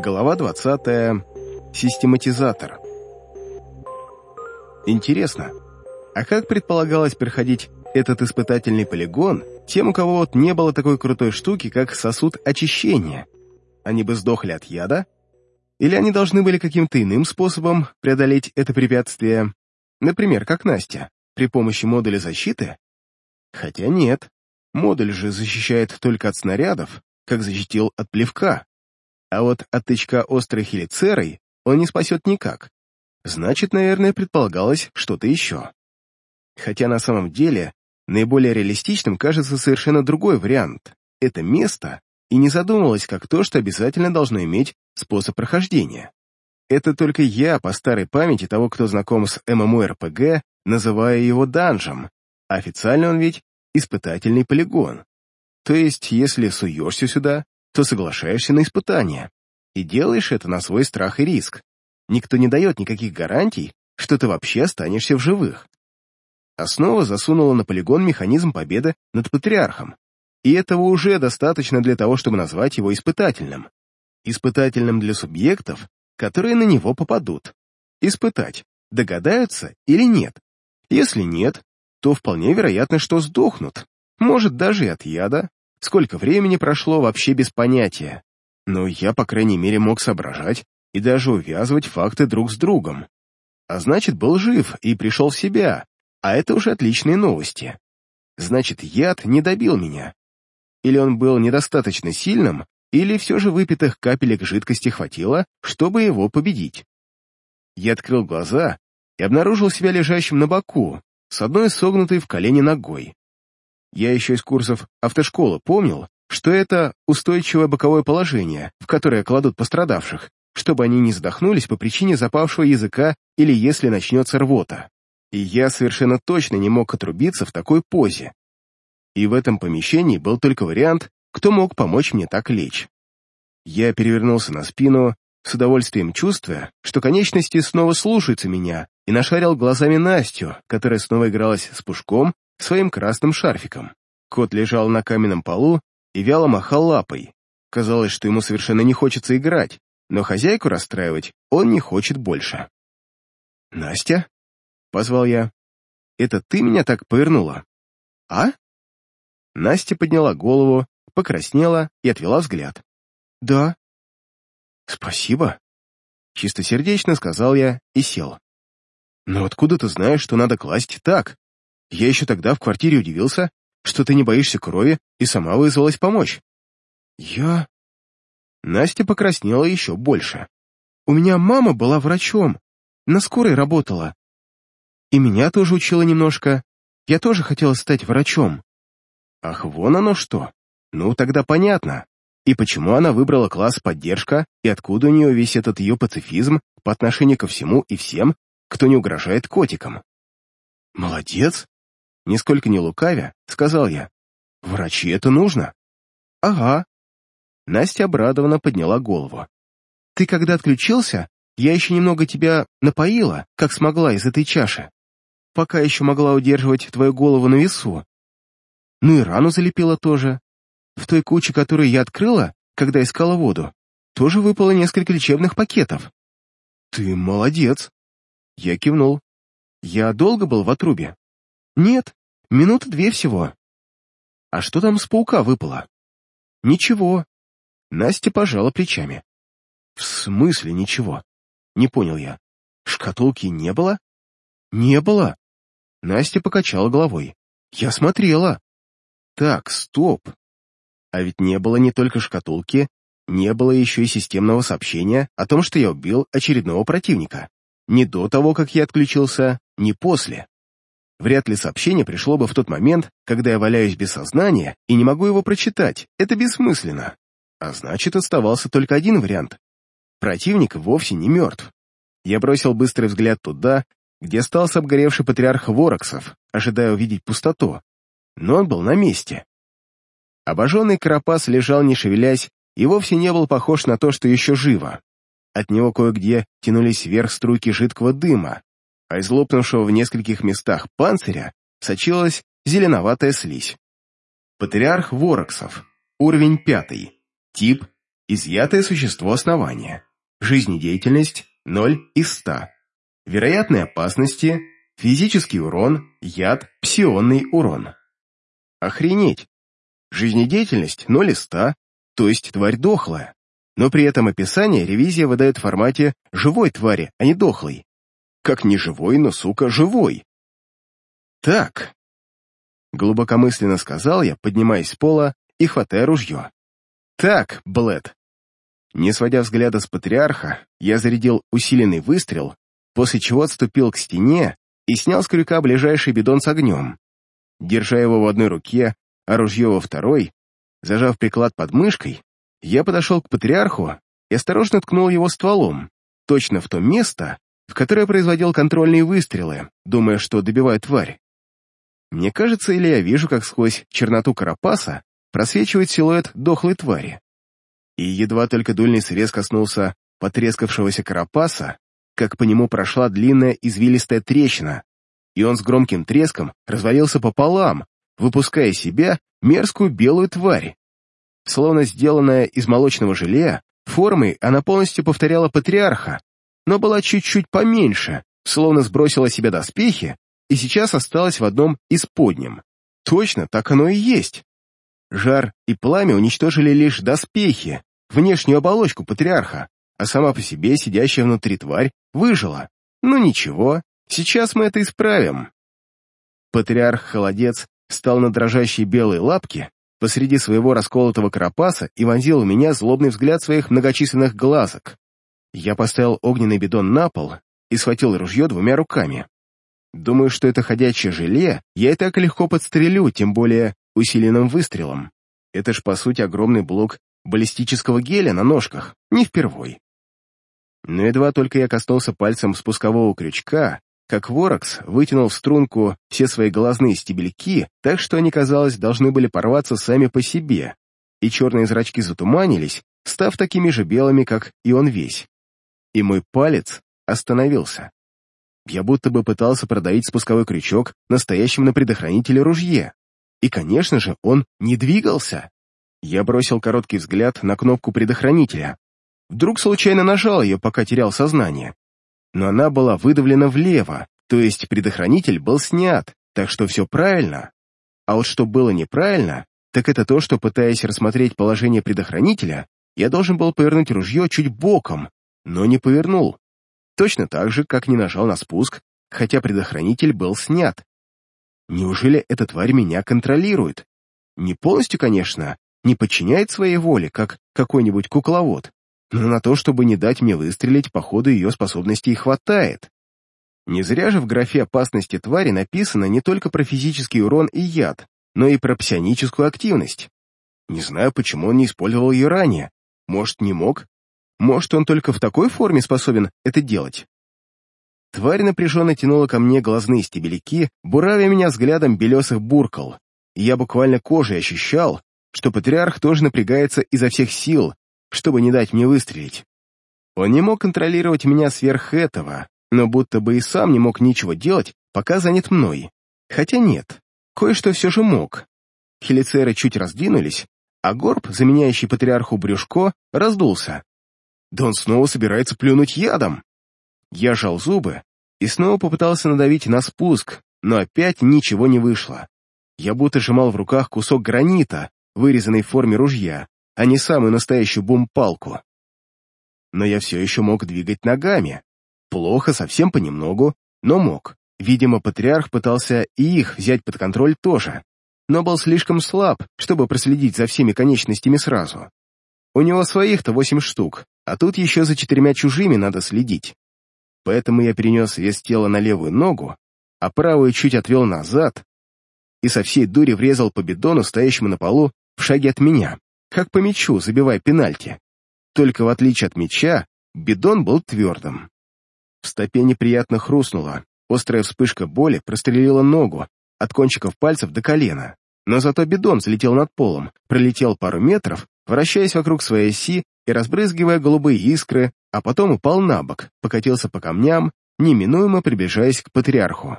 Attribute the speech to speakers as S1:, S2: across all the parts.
S1: Глава 20. Систематизатор. Интересно, а как предполагалось проходить этот испытательный полигон тем, у кого вот не было такой крутой штуки, как сосуд очищения? Они бы сдохли от яда? Или они должны были каким-то иным способом преодолеть это препятствие? Например, как Настя, при помощи модуля защиты? Хотя нет, модуль же защищает только от снарядов, как защитил от плевка. А вот от тычка острой хелицерой он не спасет никак. Значит, наверное, предполагалось что-то еще. Хотя на самом деле наиболее реалистичным кажется совершенно другой вариант. Это место и не задумывалось как то, что обязательно должно иметь способ прохождения. Это только я, по старой памяти того, кто знаком с ММО-РПГ, называю его данжем, а официально он ведь испытательный полигон. То есть, если суешься сюда, то соглашаешься на испытание и делаешь это на свой страх и риск. Никто не дает никаких гарантий, что ты вообще останешься в живых. Основа засунула на полигон механизм победы над патриархом, и этого уже достаточно для того, чтобы назвать его испытательным. Испытательным для субъектов, которые на него попадут. Испытать, догадаются или нет. Если нет, то вполне вероятно, что сдохнут, может, даже и от яда. Сколько времени прошло, вообще без понятия. Но я, по крайней мере, мог соображать и даже увязывать факты друг с другом. А значит, был жив и пришел в себя, а это уже отличные новости. Значит, яд не добил меня. Или он был недостаточно сильным, или все же выпитых капелек жидкости хватило, чтобы его победить. Я открыл глаза и обнаружил себя лежащим на боку, с одной согнутой в колени ногой. Я еще из курсов автошколы помнил, что это устойчивое боковое положение, в которое кладут пострадавших, чтобы они не задохнулись по причине запавшего языка или если начнется рвота. И я совершенно точно не мог отрубиться в такой позе. И в этом помещении был только вариант, кто мог помочь мне так лечь. Я перевернулся на спину, с удовольствием чувствуя, что конечности снова слушаются меня, и нашарил глазами Настю, которая снова игралась с пушком своим красным шарфиком. Кот лежал на каменном полу и вяло махал лапой. Казалось, что ему совершенно не хочется играть, но хозяйку расстраивать он не хочет больше. «Настя?» — позвал я. «Это ты меня так повернула?» «А?» Настя подняла голову, покраснела и отвела взгляд. «Да». «Спасибо», — чистосердечно сказал я и сел. «Но откуда ты знаешь, что надо класть так?» Я еще тогда в квартире удивился, что ты не боишься крови и сама вызвалась помочь. Я... Настя покраснела еще больше. У меня мама была врачом, на скорой работала. И меня тоже учила немножко. Я тоже хотела стать врачом. Ах, вон оно что. Ну, тогда понятно. И почему она выбрала класс «Поддержка» и откуда у нее весь этот ее пацифизм по отношению ко всему и всем, кто не угрожает котикам. Молодец, Нисколько не лукавя, сказал я. «Врачи это нужно?» «Ага». Настя обрадованно подняла голову. «Ты когда отключился, я еще немного тебя напоила, как смогла из этой чаши. Пока еще могла удерживать твою голову на весу. Ну и рану залепила тоже. В той куче, которую я открыла, когда искала воду, тоже выпало несколько лечебных пакетов. Ты молодец. Я кивнул. Я долго был в отрубе? Нет, Минуты две всего. А что там с паука выпало? Ничего. Настя пожала плечами. В смысле ничего? Не понял я. Шкатулки не было? Не было. Настя покачала головой. Я смотрела. Так, стоп. А ведь не было не только шкатулки, не было еще и системного сообщения о том, что я убил очередного противника. Ни до того, как я отключился, ни после. Вряд ли сообщение пришло бы в тот момент, когда я валяюсь без сознания и не могу его прочитать. Это бессмысленно. А значит, оставался только один вариант. Противник вовсе не мертв. Я бросил быстрый взгляд туда, где остался обгоревший патриарх Вороксов, ожидая увидеть пустоту. Но он был на месте. Обожженный карапас лежал не шевелясь и вовсе не был похож на то, что еще живо. От него кое-где тянулись вверх струйки жидкого дыма, а из лопнувшего в нескольких местах панциря сочилась зеленоватая слизь. Патриарх Вороксов. Уровень пятый. Тип Изъятое существо основания. Жизнедеятельность 0 из 100. Вероятные опасности, физический урон, яд, псионный урон. Охренеть! Жизнедеятельность 0 из 100, то есть тварь дохлая. Но при этом описание ревизия выдает в формате живой твари, а не дохлой. Как не живой, но, сука, живой. Так. Глубокомысленно сказал я, поднимаясь с пола и хватая ружье. Так, Блэд. Не сводя взгляда с патриарха, я зарядил усиленный выстрел, после чего отступил к стене и снял с крюка ближайший бидон с огнем. Держа его в одной руке, а ружье во второй, зажав приклад под мышкой, я подошел к патриарху и осторожно ткнул его стволом, точно в то место, в которое производил контрольные выстрелы, думая, что добиваю тварь. Мне кажется, или я вижу, как сквозь черноту карапаса просвечивает силуэт дохлой твари. И едва только дульный срез коснулся потрескавшегося карапаса, как по нему прошла длинная извилистая трещина, и он с громким треском развалился пополам, выпуская себя мерзкую белую тварь. Словно сделанная из молочного желе, формой она полностью повторяла патриарха, но была чуть-чуть поменьше, словно сбросила себе доспехи и сейчас осталась в одном из подним. Точно, так оно и есть. Жар и пламя уничтожили лишь доспехи, внешнюю оболочку патриарха, а сама по себе сидящая внутри тварь выжила. Ну ничего, сейчас мы это исправим. Патриарх-холодец встал на дрожащие белые лапки посреди своего расколотого карапаса и вонзил в меня злобный взгляд своих многочисленных глазок. Я поставил огненный бидон на пол и схватил ружье двумя руками. Думаю, что это ходячее желе я и так легко подстрелю, тем более усиленным выстрелом. Это ж, по сути, огромный блок баллистического геля на ножках, не впервой. Но едва только я коснулся пальцем спускового крючка, как Ворокс вытянул в струнку все свои глазные стебельки, так что они, казалось, должны были порваться сами по себе, и черные зрачки затуманились, став такими же белыми, как и он весь и мой палец остановился. Я будто бы пытался продавить спусковой крючок настоящим на предохранителе ружье. И, конечно же, он не двигался. Я бросил короткий взгляд на кнопку предохранителя. Вдруг случайно нажал ее, пока терял сознание. Но она была выдавлена влево, то есть предохранитель был снят, так что все правильно. А вот что было неправильно, так это то, что, пытаясь рассмотреть положение предохранителя, я должен был повернуть ружье чуть боком, но не повернул. Точно так же, как не нажал на спуск, хотя предохранитель был снят. Неужели эта тварь меня контролирует? Не полностью, конечно, не подчиняет своей воле, как какой-нибудь кукловод, но на то, чтобы не дать мне выстрелить, по ходу ее способностей хватает. Не зря же в графе опасности твари написано не только про физический урон и яд, но и про псионическую активность. Не знаю, почему он не использовал ее ранее. Может, не мог, может, он только в такой форме способен это делать? Тварь напряженно тянула ко мне глазные стебельки, буравя меня взглядом белесых буркал. И я буквально кожей ощущал, что патриарх тоже напрягается изо всех сил, чтобы не дать мне выстрелить. Он не мог контролировать меня сверх этого, но будто бы и сам не мог ничего делать, пока занят мной. Хотя нет, кое-что все же мог. Хелицеры чуть раздвинулись, а горб, заменяющий патриарху брюшко, раздулся. Да он снова собирается плюнуть ядом. Я жал зубы и снова попытался надавить на спуск, но опять ничего не вышло. Я будто сжимал в руках кусок гранита, вырезанный в форме ружья, а не самую настоящую бум-палку. Но я все еще мог двигать ногами. Плохо, совсем понемногу, но мог. Видимо, патриарх пытался и их взять под контроль тоже, но был слишком слаб, чтобы проследить за всеми конечностями сразу. У него своих-то восемь штук, а тут еще за четырьмя чужими надо следить. Поэтому я перенес вес тела на левую ногу, а правую чуть отвел назад и со всей дури врезал по бидону, стоящему на полу, в шаге от меня, как по мячу, забивая пенальти. Только в отличие от мяча, бидон был твердым. В стопе неприятно хрустнуло, острая вспышка боли прострелила ногу, от кончиков пальцев до колена. Но зато бидон взлетел над полом, пролетел пару метров, вращаясь вокруг своей оси и разбрызгивая голубые искры, а потом упал на бок, покатился по камням, неминуемо приближаясь к патриарху.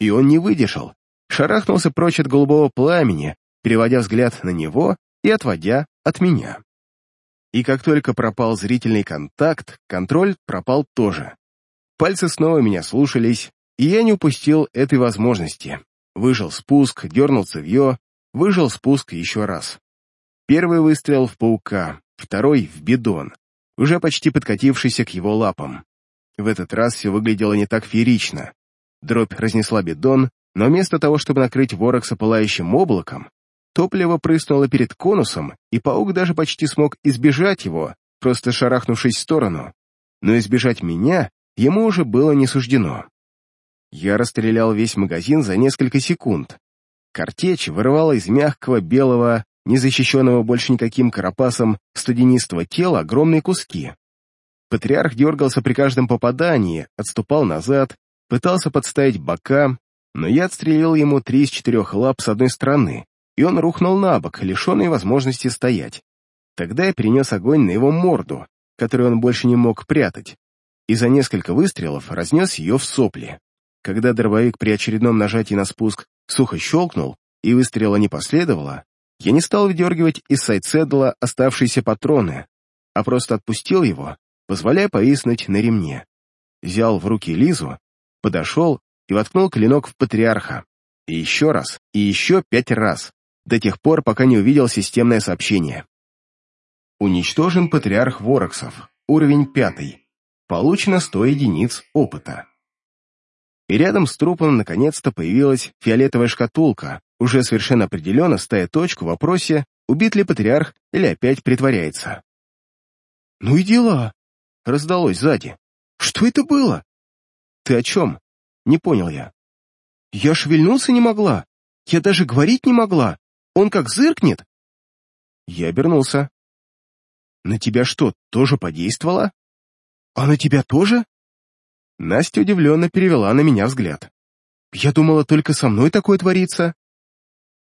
S1: И он не выдержал, шарахнулся прочь от голубого пламени, переводя взгляд на него и отводя от меня. И как только пропал зрительный контакт, контроль пропал тоже. Пальцы снова меня слушались, и я не упустил этой возможности. Выжил спуск, дернул цевье, выжил спуск еще раз. Первый выстрел в паука, второй — в бидон, уже почти подкатившийся к его лапам. В этот раз все выглядело не так феерично. Дробь разнесла бидон, но вместо того, чтобы накрыть Ворокса пылающим облаком, топливо прыснуло перед конусом, и паук даже почти смог избежать его, просто шарахнувшись в сторону. Но избежать меня ему уже было не суждено. Я расстрелял весь магазин за несколько секунд. Картечь вырывала из мягкого, белого, незащищенного больше никаким карапасом студенистого тела огромные куски. Патриарх дергался при каждом попадании, отступал назад, пытался подставить бока, но я отстрелил ему три из четырех лап с одной стороны, и он рухнул на бок, лишенный возможности стоять. Тогда я перенес огонь на его морду, которую он больше не мог прятать, и за несколько выстрелов разнес ее в сопли. Когда дробовик при очередном нажатии на спуск сухо щелкнул и выстрела не последовало, я не стал выдергивать из сайдседла оставшиеся патроны, а просто отпустил его, позволяя повиснуть на ремне. Взял в руки Лизу, подошел и воткнул клинок в патриарха. И еще раз, и еще пять раз, до тех пор, пока не увидел системное сообщение. Уничтожен патриарх Вороксов, уровень пятый. Получено 100 единиц опыта. И рядом с трупом наконец-то появилась фиолетовая шкатулка, уже совершенно определенно ставя точку в вопросе, убит ли патриарх или опять притворяется. «Ну и дела!» — раздалось сзади. «Что это было?» «Ты о чем?» — не понял я. «Я шевельнуться не могла. Я даже говорить не могла. Он как зыркнет!» Я обернулся. «На тебя что, тоже подействовало?» «А на тебя тоже?» Настя удивленно перевела на меня взгляд. «Я думала, только со мной такое творится».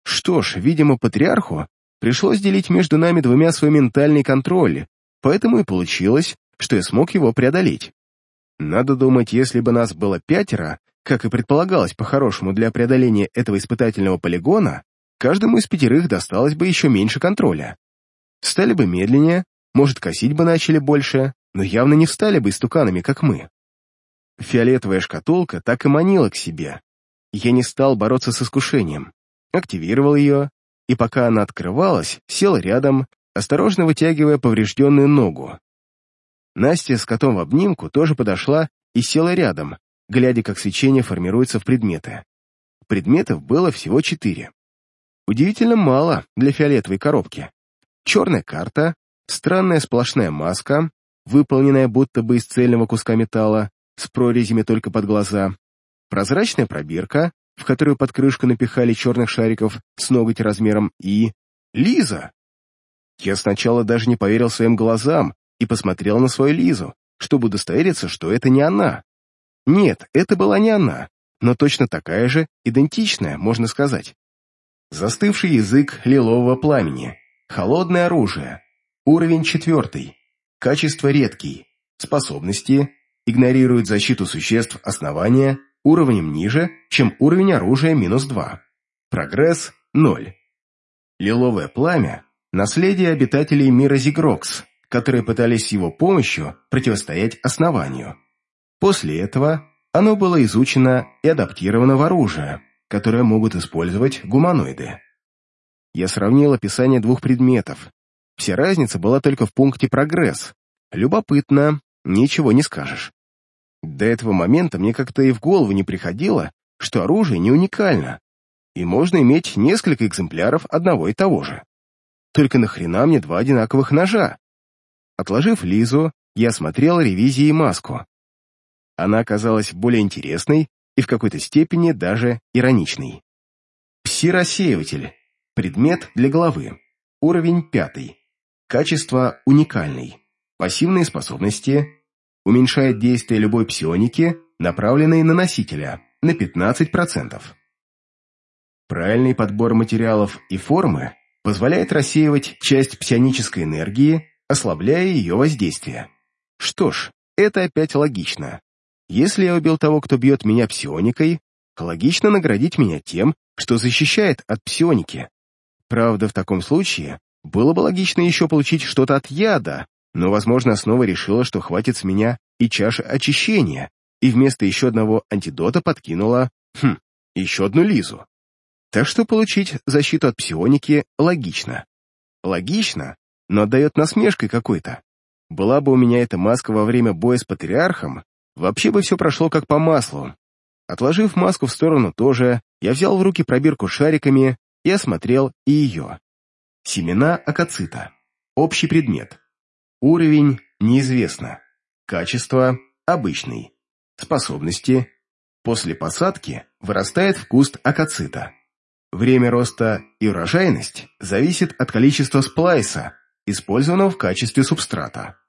S1: Что ж, видимо, патриарху пришлось делить между нами двумя свой ментальный контроль, поэтому и получилось, что я смог его преодолеть. Надо думать, если бы нас было пятеро, как и предполагалось по-хорошему для преодоления этого испытательного полигона, каждому из пятерых досталось бы еще меньше контроля. Стали бы медленнее, может, косить бы начали больше, но явно не встали бы истуканами, как мы. Фиолетовая шкатулка так и манила к себе. Я не стал бороться с искушением. Активировал ее, и пока она открывалась, сел рядом, осторожно вытягивая поврежденную ногу. Настя с котом в обнимку тоже подошла и села рядом, глядя, как свечение формируется в предметы. Предметов было всего четыре. Удивительно мало для фиолетовой коробки. Черная карта, странная сплошная маска, выполненная будто бы из цельного куска металла, с прорезями только под глаза, прозрачная пробирка, в которую под крышку напихали черных шариков с ноготь размером и... Лиза! Я сначала даже не поверил своим глазам и посмотрел на свою Лизу, чтобы удостовериться, что это не она. Нет, это была не она, но точно такая же, идентичная, можно сказать. Застывший язык лилового пламени, холодное оружие, уровень четвертый, качество редкий, способности, игнорирует защиту существ основания уровнем ниже, чем уровень оружия минус 2. Прогресс – 0. Лиловое пламя – наследие обитателей мира Зигрокс, которые пытались с его помощью противостоять основанию. После этого оно было изучено и адаптировано в оружие, которое могут использовать гуманоиды. Я сравнил описание двух предметов. Вся разница была только в пункте «прогресс». Любопытно, ничего не скажешь. До этого момента мне как-то и в голову не приходило, что оружие не уникально, и можно иметь несколько экземпляров одного и того же. Только нахрена мне два одинаковых ножа? Отложив Лизу, я смотрел ревизии маску. Она оказалась более интересной и в какой-то степени даже ироничной. Пси-рассеиватель. Предмет для головы. Уровень пятый. Качество уникальный. Пассивные способности уменьшает действие любой псионики, направленной на носителя, на 15%. Правильный подбор материалов и формы позволяет рассеивать часть псионической энергии, ослабляя ее воздействие. Что ж, это опять логично. Если я убил того, кто бьет меня псионикой, логично наградить меня тем, что защищает от псионики. Правда, в таком случае Было бы логично еще получить что-то от яда, но, возможно, снова решила, что хватит с меня и чаши очищения, и вместо еще одного антидота подкинула, хм, еще одну Лизу. Так что получить защиту от псионики логично. Логично, но отдает насмешкой какой-то. Была бы у меня эта маска во время боя с патриархом, вообще бы все прошло как по маслу. Отложив маску в сторону тоже, я взял в руки пробирку шариками и осмотрел и ее. Семена акацита. Общий предмет. Уровень неизвестно. Качество обычный. Способности. После посадки вырастает в куст акацита. Время роста и урожайность зависит от количества сплайса, использованного в качестве субстрата.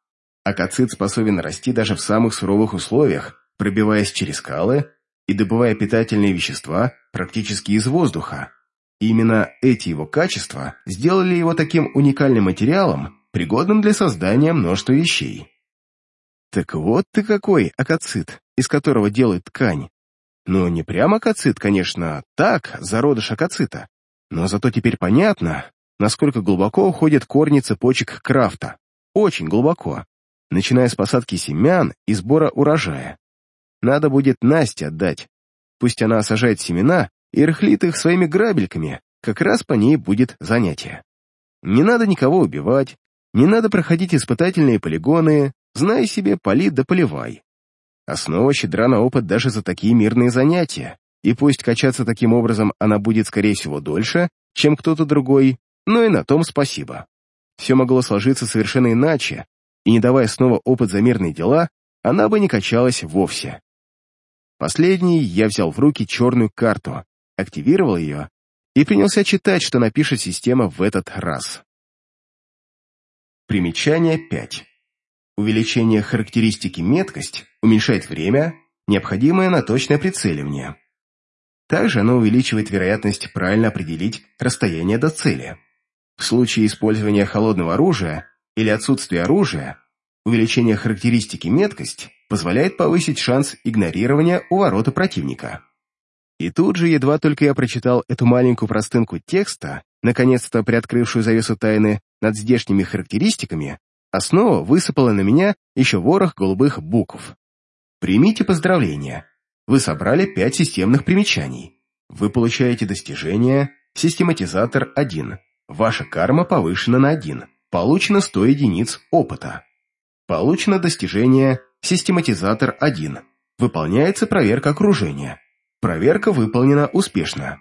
S1: Акацит способен расти даже в самых суровых условиях, пробиваясь через скалы и добывая питательные вещества практически из воздуха. Именно эти его качества сделали его таким уникальным материалом, пригодным для создания множества вещей. Так вот ты какой акацит, из которого делают ткань. Ну, не прямо акацит, конечно, так, зародыш акацита. Но зато теперь понятно, насколько глубоко уходят корни цепочек крафта. Очень глубоко. Начиная с посадки семян и сбора урожая. Надо будет Насте отдать. Пусть она сажает семена и рыхлит их своими грабельками, как раз по ней будет занятие. Не надо никого убивать, не надо проходить испытательные полигоны, знай себе, поли да поливай. Основа щедра на опыт даже за такие мирные занятия, и пусть качаться таким образом она будет, скорее всего, дольше, чем кто-то другой, но и на том спасибо. Все могло сложиться совершенно иначе, и не давая снова опыт за мирные дела, она бы не качалась вовсе. Последний я взял в руки черную карту, активировал ее и принялся читать, что напишет система в этот раз. Примечание 5. Увеличение характеристики меткость уменьшает время, необходимое на точное прицеливание. Также оно увеличивает вероятность правильно определить расстояние до цели. В случае использования холодного оружия или отсутствия оружия, увеличение характеристики меткость позволяет повысить шанс игнорирования у ворота противника. И тут же, едва только я прочитал эту маленькую простынку текста, наконец-то приоткрывшую завесу тайны над здешними характеристиками, основа высыпала на меня еще ворох голубых букв. Примите поздравления. Вы собрали пять системных примечаний. Вы получаете достижение «Систематизатор 1». Ваша карма повышена на 1. Получено 100 единиц опыта. Получено достижение Систематизатор 1. Выполняется проверка окружения. Проверка выполнена успешно.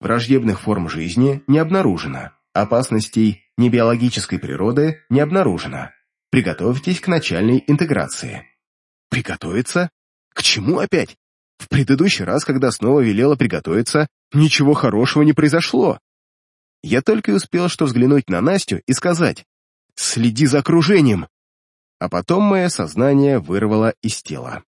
S1: Враждебных форм жизни не обнаружено. Опасностей небиологической природы не обнаружено. Приготовьтесь к начальной интеграции. Приготовиться? К чему опять? В предыдущий раз, когда снова велела приготовиться, ничего хорошего не произошло. Я только и успел что взглянуть на Настю и сказать «Следи за окружением!» а потом мое сознание вырвало из тела.